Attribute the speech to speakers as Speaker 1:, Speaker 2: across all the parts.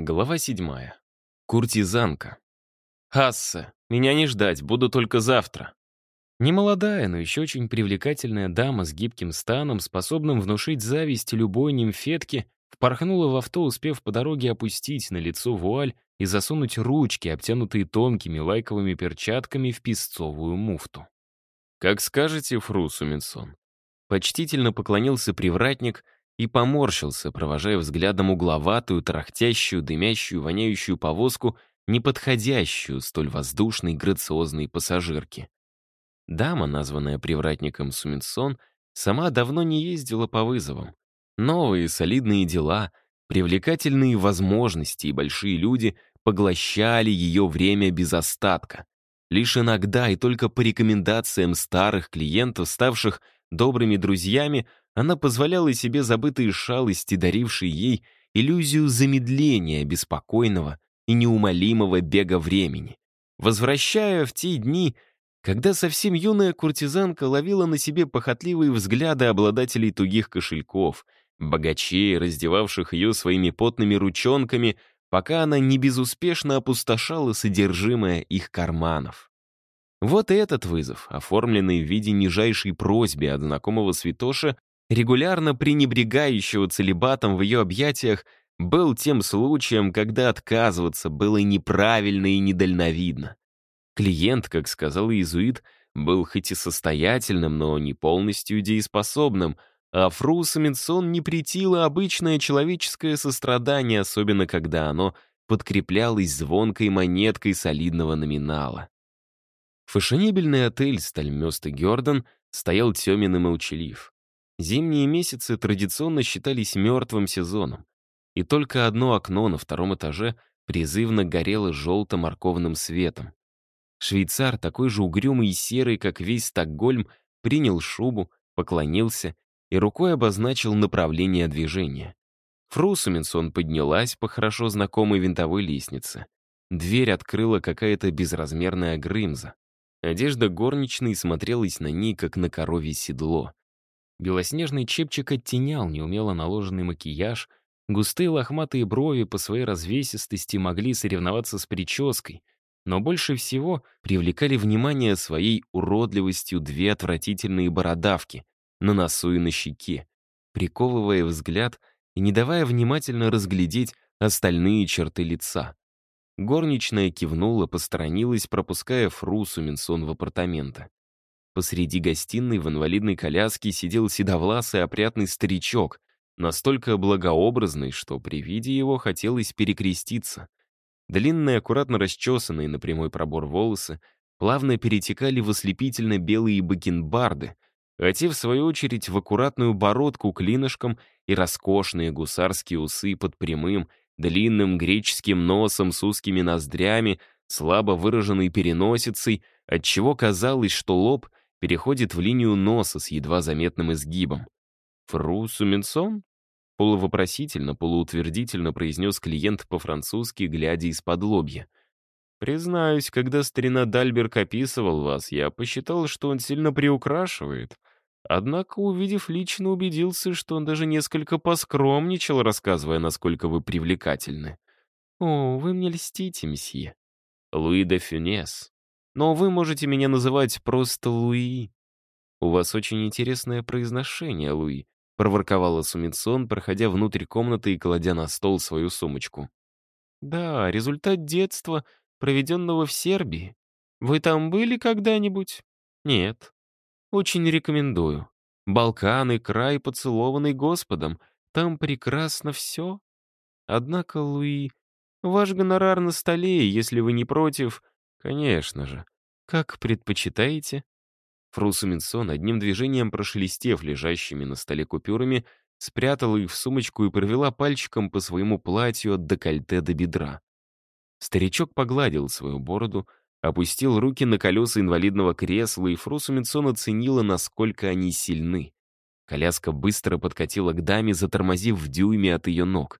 Speaker 1: Глава седьмая. Куртизанка. «Хасса, меня не ждать, буду только завтра». Немолодая, но еще очень привлекательная дама с гибким станом, способным внушить зависть любой нимфетке, впорхнула в авто, успев по дороге опустить на лицо вуаль и засунуть ручки, обтянутые тонкими лайковыми перчатками, в песцовую муфту. «Как скажете, фру Суминсон». Почтительно поклонился привратник — и поморщился, провожая взглядом угловатую, тарахтящую, дымящую, воняющую повозку, неподходящую столь воздушной, грациозной пассажирке. Дама, названная привратником Суминсон, сама давно не ездила по вызовам. Новые солидные дела, привлекательные возможности и большие люди поглощали ее время без остатка. Лишь иногда и только по рекомендациям старых клиентов, ставших добрыми друзьями, она позволяла себе забытые шалости, дарившие ей иллюзию замедления беспокойного и неумолимого бега времени, возвращая в те дни, когда совсем юная куртизанка ловила на себе похотливые взгляды обладателей тугих кошельков, богачей, раздевавших ее своими потными ручонками, пока она не безуспешно опустошала содержимое их карманов. Вот и этот вызов, оформленный в виде нижайшей просьбы от знакомого святоша, регулярно пренебрегающего целебатом в ее объятиях, был тем случаем, когда отказываться было неправильно и недальновидно. Клиент, как сказал иезуит, был хоть и состоятельным, но не полностью дееспособным, а Фру Саминсон не претило обычное человеческое сострадание, особенно когда оно подкреплялось звонкой монеткой солидного номинала. Фashionибельный отель «Стальмёст и Гёрден» стоял темен и молчалив. Зимние месяцы традиционно считались мертвым сезоном, и только одно окно на втором этаже призывно горело желто-морковным светом. Швейцар, такой же угрюмый и серый, как весь Стокгольм, принял шубу, поклонился и рукой обозначил направление движения. Фру Суминсон поднялась по хорошо знакомой винтовой лестнице. Дверь открыла какая-то безразмерная грымза. Одежда горничной смотрелась на ней, как на коровье седло. Белоснежный чепчик оттенял неумело наложенный макияж, густые лохматые брови по своей развесистости могли соревноваться с прической, но больше всего привлекали внимание своей уродливостью две отвратительные бородавки на носу и на щеке, приковывая взгляд и не давая внимательно разглядеть остальные черты лица. Горничная кивнула, посторонилась, пропуская Фру Суминсон в апартаменты. Посреди гостиной в инвалидной коляске сидел седовласый опрятный старичок, настолько благообразный, что при виде его хотелось перекреститься. Длинные, аккуратно расчесанные на прямой пробор волосы плавно перетекали в ослепительно белые бакенбарды, а те, в свою очередь, в аккуратную бородку клинышком и роскошные гусарские усы под прямым, длинным греческим носом с узкими ноздрями, слабо выраженной переносицей, отчего казалось, что лоб переходит в линию носа с едва заметным изгибом. «Фру Суменсон?» Полувопросительно, полуутвердительно произнес клиент по-французски, глядя из-под лобья. «Признаюсь, когда старина Дальберг описывал вас, я посчитал, что он сильно приукрашивает. Однако, увидев лично, убедился, что он даже несколько поскромничал, рассказывая, насколько вы привлекательны. О, вы мне льстите, месье. Луи де Фюнес, но вы можете меня называть просто Луи. У вас очень интересное произношение, Луи, проворковала Сумитсон, проходя внутрь комнаты и кладя на стол свою сумочку. Да, результат детства, проведенного в Сербии. Вы там были когда-нибудь? Нет. Очень рекомендую. Балканы, край, поцелованный Господом. Там прекрасно все. Однако, Луи, ваш гонорар на столе, если вы не против, «Конечно же. Как предпочитаете?» Фру Суминсон, одним движением прошелестев лежащими на столе купюрами, спрятала их в сумочку и провела пальчиком по своему платью от декольте до бедра. Старичок погладил свою бороду, опустил руки на колеса инвалидного кресла, и Фру Суминсон оценила, насколько они сильны. Коляска быстро подкатила к даме, затормозив в дюйме от ее ног.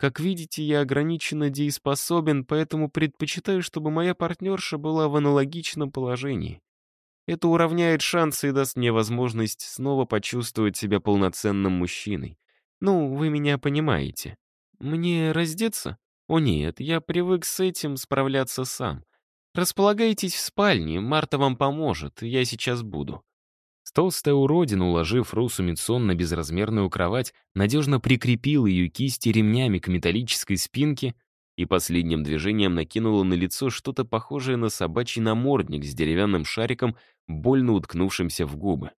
Speaker 1: Как видите, я ограниченно дееспособен, поэтому предпочитаю, чтобы моя партнерша была в аналогичном положении. Это уравняет шансы и даст мне возможность снова почувствовать себя полноценным мужчиной. Ну, вы меня понимаете. Мне раздеться? «О нет, я привык с этим справляться сам. Располагайтесь в спальне, Марта вам поможет, я сейчас буду». Толстая уродина, уложив Русу Митсон на безразмерную кровать, надежно прикрепила ее кисти ремнями к металлической спинке и последним движением накинула на лицо что-то похожее на собачий намордник с деревянным шариком, больно уткнувшимся в губы.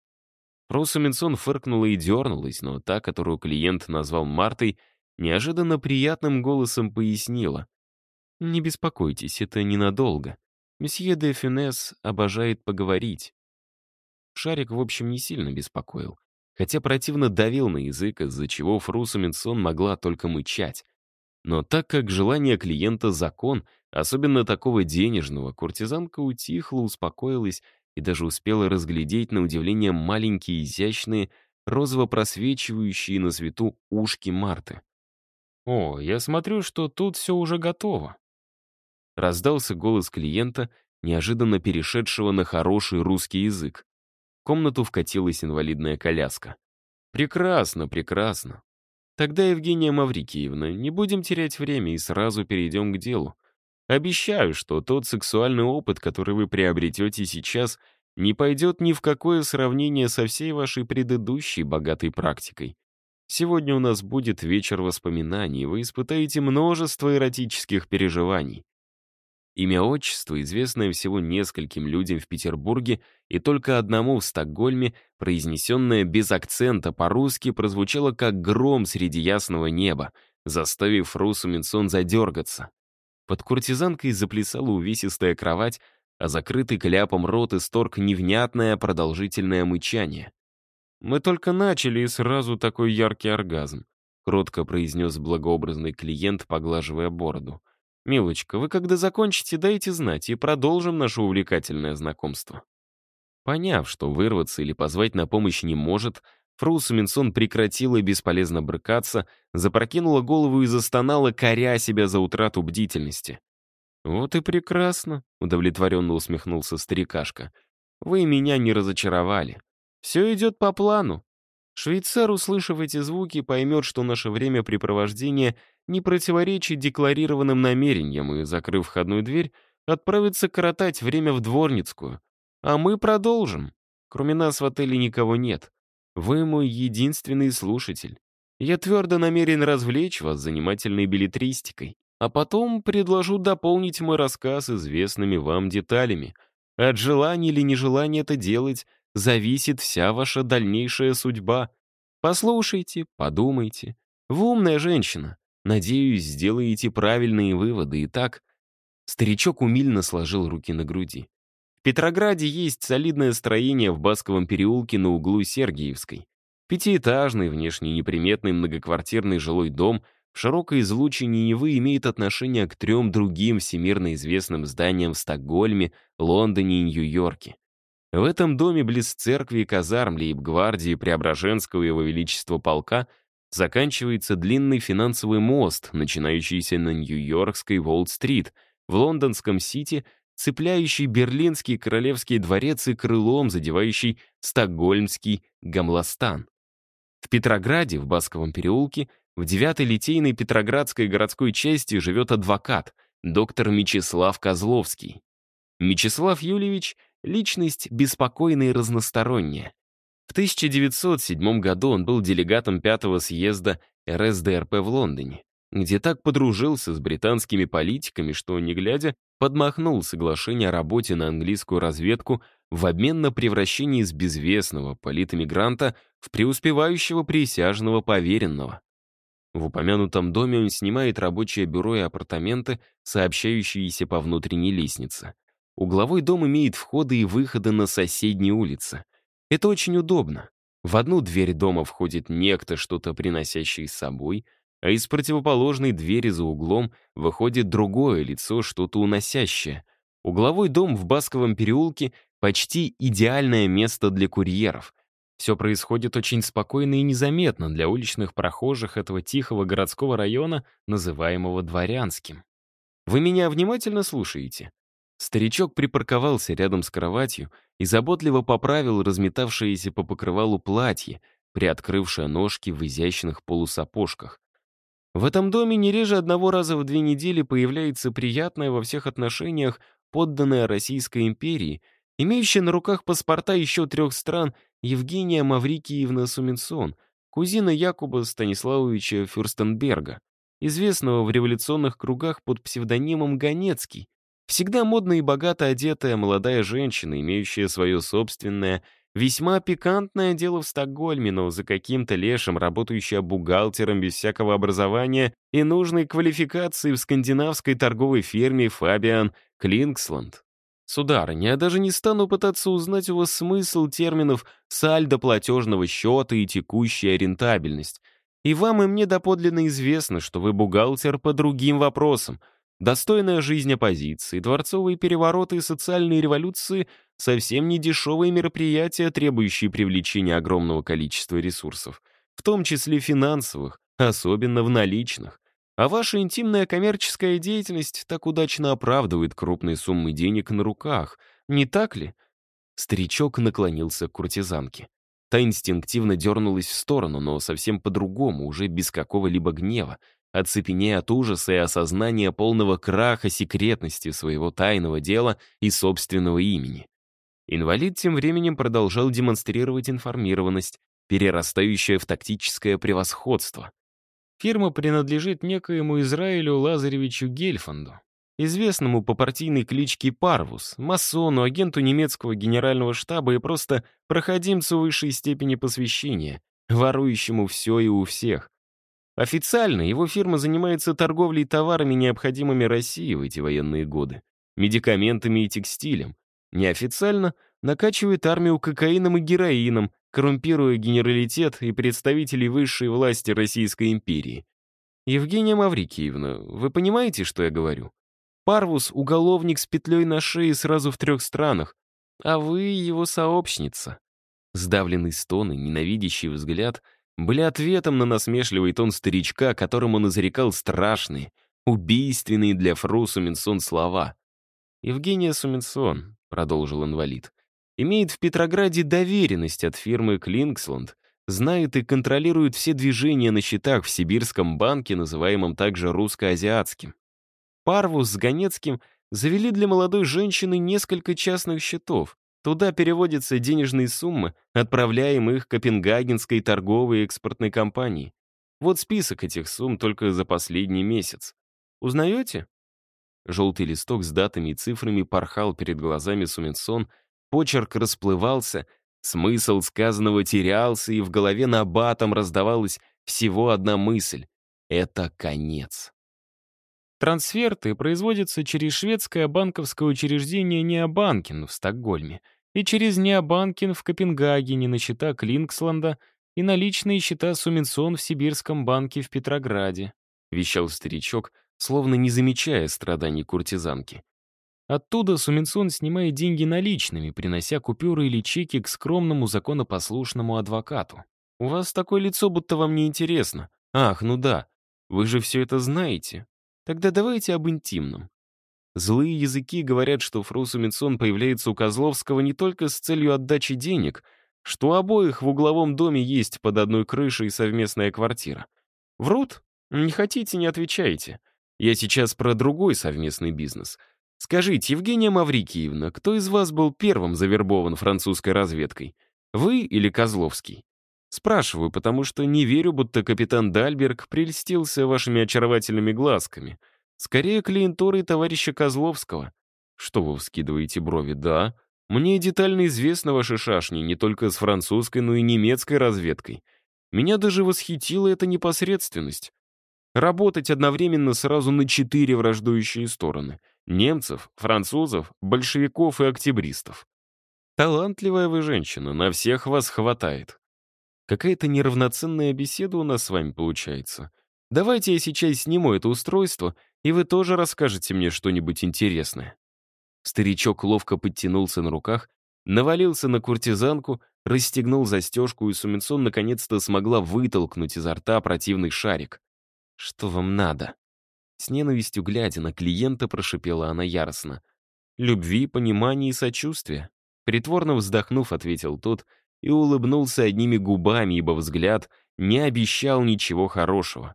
Speaker 1: Руса Минсон фыркнула и дернулась, но та, которую клиент назвал Мартой, неожиданно приятным голосом пояснила. «Не беспокойтесь, это ненадолго. Месье де Фюнес обожает поговорить». Шарик, в общем, не сильно беспокоил, хотя противно давил на язык, из-за чего Фруса Минсон могла только мычать. Но так как желание клиента — закон, особенно такого денежного, куртизанка утихла, успокоилась и даже успела разглядеть на удивление маленькие, изящные, розово просвечивающие на свету ушки Марты. «О, я смотрю, что тут все уже готово». Раздался голос клиента, неожиданно перешедшего на хороший русский язык. Комнату вкатилась инвалидная коляска. «Прекрасно, прекрасно. Тогда, Евгения Маврикиевна, не будем терять время и сразу перейдем к делу. Обещаю, что тот сексуальный опыт, который вы приобретете сейчас, не пойдет ни в какое сравнение со всей вашей предыдущей богатой практикой. Сегодня у нас будет вечер воспоминаний, вы испытаете множество эротических переживаний. Имя отчество, известное всего нескольким людям в Петербурге и только одному в Стокгольме, произнесенное без акцента по-русски, прозвучало как гром среди ясного неба, заставив Русу Минсон задергаться. Под куртизанкой заплясала увесистая кровать, а закрытый кляпом рот исторг невнятное продолжительное мычание. «Мы только начали, и сразу такой яркий оргазм», — кротко произнес благообразный клиент, поглаживая бороду. «Милочка, вы когда закончите, дайте знать, и продолжим наше увлекательное знакомство». Поняв, что вырваться или позвать на помощь не может, Фру Суменсон прекратила бесполезно брыкаться, запрокинула голову и застонала, коря себя за утрату бдительности. «Вот и прекрасно», — удовлетворенно усмехнулся старикашка. «Вы меня не разочаровали. Все идет по плану. Швейцар, услышав эти звуки, поймет, что наше времяпрепровождение не противоречит декларированным намерениям и, закрыв входную дверь, отправится коротать время в Дворницкую. А мы продолжим. Кроме нас в отеле никого нет. Вы мой единственный слушатель. Я твердо намерен развлечь вас занимательной билетристикой, а потом предложу дополнить мой рассказ известными вам деталями. От желания или нежелания это делать зависит вся ваша дальнейшая судьба. Послушайте, подумайте. Вы умная женщина. Надеюсь, сделаете правильные выводы. Итак, старичок умильно сложил руки на груди. В Петрограде есть солидное строение в Басковом переулке на углу Сергиевской. Пятиэтажный, внешне неприметный многоквартирный жилой дом в широкой излучине Невы имеет отношение к трем другим всемирно известным зданиям в Стокгольме, Лондоне и Нью-Йорке. В этом доме близ церкви и казарм Лейб-гвардии Преображенского Его Величества полка заканчивается длинный финансовый мост, начинающийся на Нью-Йоркской Волт-стрит, в лондонском Сити, цепляющий Берлинский Королевский дворец и крылом задевающий Стокгольмский Гамластан. В Петрограде, в Басковом переулке, в 9-й литейной Петроградской городской части живет адвокат, доктор Мечислав Козловский. Мечислав Юльевич — Личность беспокойная и разносторонняя. В 1907 году он был делегатом пятого съезда РСДРП в Лондоне, где так подружился с британскими политиками, что, не глядя, подмахнул соглашение о работе на английскую разведку в обмен на превращение из безвестного политэмигранта в преуспевающего присяжного поверенного. В упомянутом доме он снимает рабочее бюро и апартаменты, сообщающиеся по внутренней лестнице. Угловой дом имеет входы и выходы на соседние улицы. Это очень удобно. В одну дверь дома входит некто, что-то приносящий с собой, а из противоположной двери за углом выходит другое лицо, что-то уносящее. Угловой дом в Басковом переулке — почти идеальное место для курьеров. Все происходит очень спокойно и незаметно для уличных прохожих этого тихого городского района, называемого Дворянским. Вы меня внимательно слушаете? Старичок припарковался рядом с кроватью и заботливо поправил разметавшееся по покрывалу платье, приоткрывшее ножки в изящных полусапожках. В этом доме не реже одного раза в две недели появляется приятная во всех отношениях подданная Российской империи, имеющая на руках паспорта еще трех стран Евгения Маврикиевна Суменсон, кузина Якуба Станиславовича Фюрстенберга, известного в революционных кругах под псевдонимом Ганецкий, всегда модно и богато одетая молодая женщина, имеющая свое собственное Весьма пикантное дело в Стокгольме, но за каким-то лешим, работающая бухгалтером без всякого образования и нужной квалификации в скандинавской торговой фирме Фабиан Клинксланд. Сударыня, я даже не стану пытаться узнать у вас смысл терминов сальдо платежного счета и текущая рентабельность. И вам и мне доподлинно известно, что вы бухгалтер по другим вопросам — Достойная жизнь оппозиции, дворцовые перевороты и социальные революции — совсем не дешевые мероприятия, требующие привлечения огромного количества ресурсов, в том числе финансовых, особенно в наличных. А ваша интимная коммерческая деятельность так удачно оправдывает крупные суммы денег на руках, не так ли? Старичок наклонился к куртизанке. Та инстинктивно дернулась в сторону, но совсем по-другому, уже без какого-либо гнева, оцепенея от ужаса и осознания полного краха секретности своего тайного дела и собственного имени. Инвалид тем временем продолжал демонстрировать информированность, перерастающая в тактическое превосходство. Фирма принадлежит некоему Израилю Лазаревичу Гельфанду, известному по партийной кличке Парвус, масону, агенту немецкого генерального штаба и просто проходимцу высшей степени посвящения, ворующему все и у всех, Официально его фирма занимается торговлей товарами, необходимыми России в эти военные годы, медикаментами и текстилем. Неофициально накачивает армию кокаином и героином, коррумпируя генералитет и представителей высшей власти Российской империи. Евгения Маврикиевна, вы понимаете, что я говорю? Парвус — уголовник с петлей на шее сразу в трех странах, а вы его сообщница. Сдавленный стон и ненавидящий взгляд — были ответом на насмешливый тон старичка, которому он изрекал страшные, убийственные для Фру Суменсон слова. «Евгения Суменсон», — продолжил инвалид, «имеет в Петрограде доверенность от фирмы Клинксланд, знает и контролирует все движения на счетах в Сибирском банке, называемом также русско-азиатским. Парвус с Ганецким завели для молодой женщины несколько частных счетов, Туда переводятся денежные суммы, отправляемые их Копенгагенской торговой и экспортной компании. Вот список этих сумм только за последний месяц. Узнаете? Желтый листок с датами и цифрами порхал перед глазами Суменсон, почерк расплывался, смысл сказанного терялся, и в голове на батом раздавалась всего одна мысль — это конец. Трансферты производятся через шведское банковское учреждение Необанкин в Стокгольме и через Необанкин в Копенгагене на счета Клинксланда и на личные счета Суменсон в Сибирском банке в Петрограде, вещал старичок, словно не замечая страданий куртизанки. Оттуда Суменсон снимает деньги наличными, принося купюры или чеки к скромному законопослушному адвокату. «У вас такое лицо, будто вам не интересно. Ах, ну да, вы же все это знаете. Тогда давайте об интимном. Злые языки говорят, что Фру Сумитсон появляется у Козловского не только с целью отдачи денег, что у обоих в угловом доме есть под одной крышей совместная квартира. Врут? Не хотите, не отвечайте. Я сейчас про другой совместный бизнес. Скажите, Евгения Маврикиевна, кто из вас был первым завербован французской разведкой? Вы или Козловский? Спрашиваю, потому что не верю, будто капитан Дальберг прельстился вашими очаровательными глазками. Скорее, клиентурой товарища Козловского. Что вы вскидываете брови? Да. Мне детально известно ваши шашни, не только с французской, но и немецкой разведкой. Меня даже восхитила эта непосредственность. Работать одновременно сразу на четыре враждующие стороны. Немцев, французов, большевиков и октябристов. Талантливая вы женщина, на всех вас хватает. Какая-то неравноценная беседа у нас с вами получается. Давайте я сейчас сниму это устройство, и вы тоже расскажете мне что-нибудь интересное». Старичок ловко подтянулся на руках, навалился на куртизанку, расстегнул застежку, и Суменсон наконец-то смогла вытолкнуть изо рта противный шарик. «Что вам надо?» С ненавистью глядя на клиента, прошипела она яростно. «Любви, понимания и сочувствия». Притворно вздохнув, ответил тот — и улыбнулся одними губами, ибо взгляд не обещал ничего хорошего.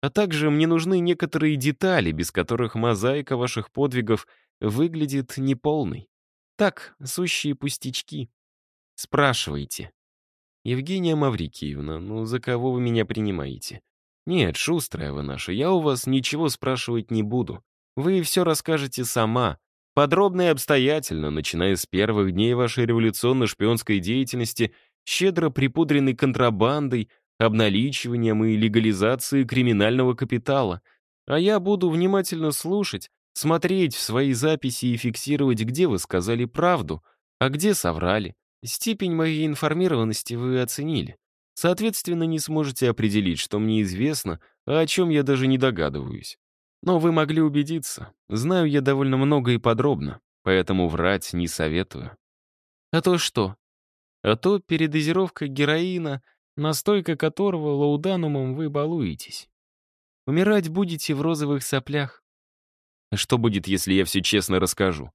Speaker 1: А также мне нужны некоторые детали, без которых мозаика ваших подвигов выглядит неполной. Так, сущие пустячки. Спрашивайте. Евгения Маврикиевна, ну за кого вы меня принимаете? Нет, шустрая вы наша, я у вас ничего спрашивать не буду. Вы все расскажете сама, подробно и обстоятельно, начиная с первых дней вашей революционно-шпионской деятельности, щедро припудренной контрабандой, обналичиванием и легализацией криминального капитала. А я буду внимательно слушать, смотреть в свои записи и фиксировать, где вы сказали правду, а где соврали. Степень моей информированности вы оценили. Соответственно, не сможете определить, что мне известно, а о чем я даже не догадываюсь. Но вы могли убедиться. Знаю я довольно много и подробно, поэтому врать не советую. А то что? А то передозировка героина, настойка которого лауданумом вы балуетесь. Умирать будете в розовых соплях. Что будет, если я все честно расскажу?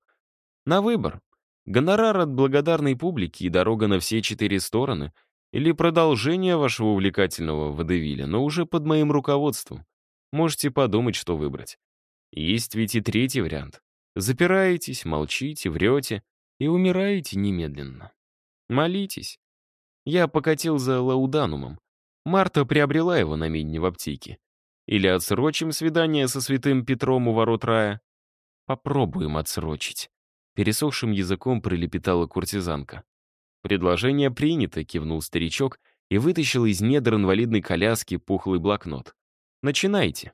Speaker 1: На выбор. Гонорар от благодарной публики и дорога на все четыре стороны — или продолжение вашего увлекательного водевиля, но уже под моим руководством. Можете подумать, что выбрать. Есть ведь и третий вариант. Запираетесь, молчите, врете и умираете немедленно. Молитесь. Я покатил за лауданумом. Марта приобрела его на Минне в аптеке. Или отсрочим свидание со святым Петром у ворот рая? Попробуем отсрочить. Пересохшим языком пролепетала куртизанка. «Предложение принято», — кивнул старичок и вытащил из недр инвалидной коляски пухлый блокнот. «Начинайте».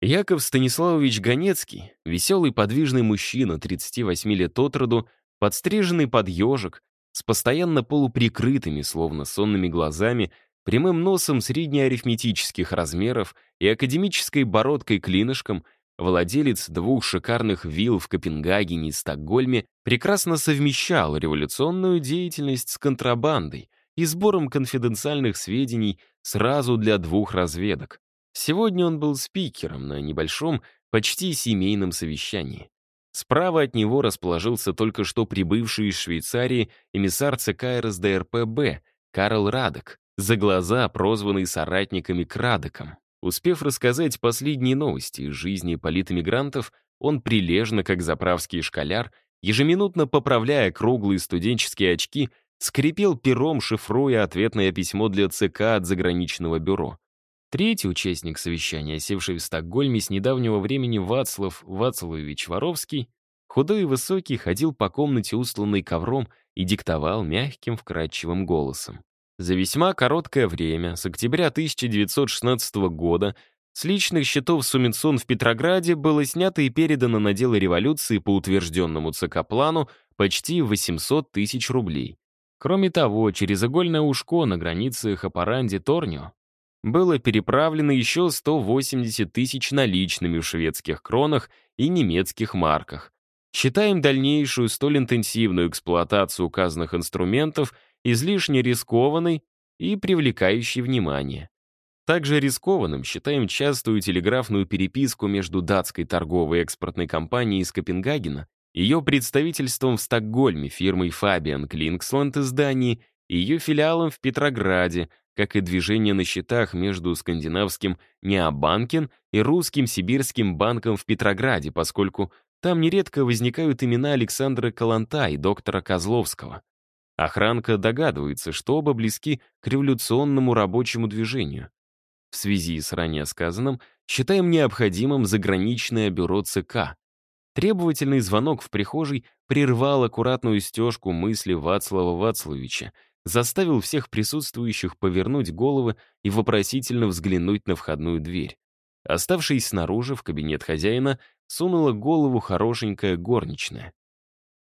Speaker 1: Яков Станиславович Ганецкий, веселый подвижный мужчина, 38 лет от роду, подстриженный под ежик, с постоянно полуприкрытыми, словно сонными глазами, прямым носом среднеарифметических размеров и академической бородкой-клинышком — Владелец двух шикарных вилл в Копенгагене и Стокгольме прекрасно совмещал революционную деятельность с контрабандой и сбором конфиденциальных сведений сразу для двух разведок. Сегодня он был спикером на небольшом, почти семейном совещании. Справа от него расположился только что прибывший из Швейцарии эмиссар ЦК РСДРПБ Карл Радек, за глаза прозванный соратниками Крадеком. Успев рассказать последние новости из жизни политэмигрантов, он прилежно, как заправский школяр, ежеминутно поправляя круглые студенческие очки, скрипел пером, шифруя ответное письмо для ЦК от заграничного бюро. Третий участник совещания, севший в Стокгольме с недавнего времени Вацлав Вацлавович Воровский, худой и высокий, ходил по комнате, устланной ковром, и диктовал мягким, вкрадчивым голосом. За весьма короткое время, с октября 1916 года, с личных счетов Суминсон в Петрограде было снято и передано на дело революции по утвержденному ЦК плану почти 800 тысяч рублей. Кроме того, через игольное ушко на границе Хапаранди-Торнио было переправлено еще 180 тысяч наличными в шведских кронах и немецких марках. Считаем дальнейшую столь интенсивную эксплуатацию указанных инструментов излишне рискованной и привлекающей внимание. Также рискованным считаем частую телеграфную переписку между датской торговой экспортной компанией из Копенгагена, ее представительством в Стокгольме фирмой Fabian Клинксланд из Дании и ее филиалом в Петрограде, как и движение на счетах между скандинавским Необанкен и русским Сибирским банком в Петрограде, поскольку там нередко возникают имена Александра Каланта и доктора Козловского. Охранка догадывается, что оба близки к революционному рабочему движению. В связи с ранее сказанным, считаем необходимым заграничное бюро ЦК. Требовательный звонок в прихожей прервал аккуратную стежку мысли Вацлава Вацлавича, заставил всех присутствующих повернуть головы и вопросительно взглянуть на входную дверь. Оставшись снаружи, в кабинет хозяина, сунула голову хорошенькая горничная.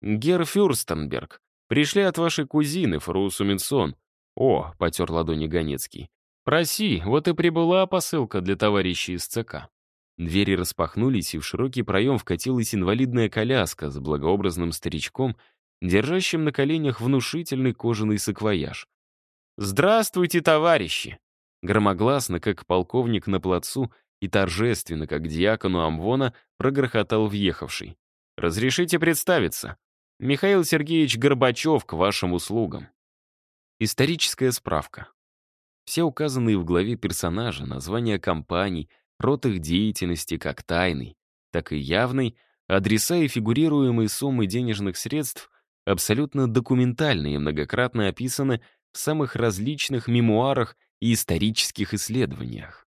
Speaker 1: «Гер Фюрстенберг, Пришли от вашей кузины, фру Суминсон. О, потер ладони Ганецкий. Проси, вот и прибыла посылка для товарищей из ЦК. Двери распахнулись, и в широкий проем вкатилась инвалидная коляска с благообразным старичком, держащим на коленях внушительный кожаный саквояж. «Здравствуйте, товарищи!» Громогласно, как полковник на плацу, и торжественно, как диакону Амвона, прогрохотал въехавший. «Разрешите представиться. Михаил Сергеевич Горбачев к вашим услугам. Историческая справка. Все указанные в главе персонажи, названия компаний, род их деятельности как тайный, так и явный, адреса и фигурируемые суммы денежных средств абсолютно документальны и многократно описаны в самых различных мемуарах и исторических исследованиях.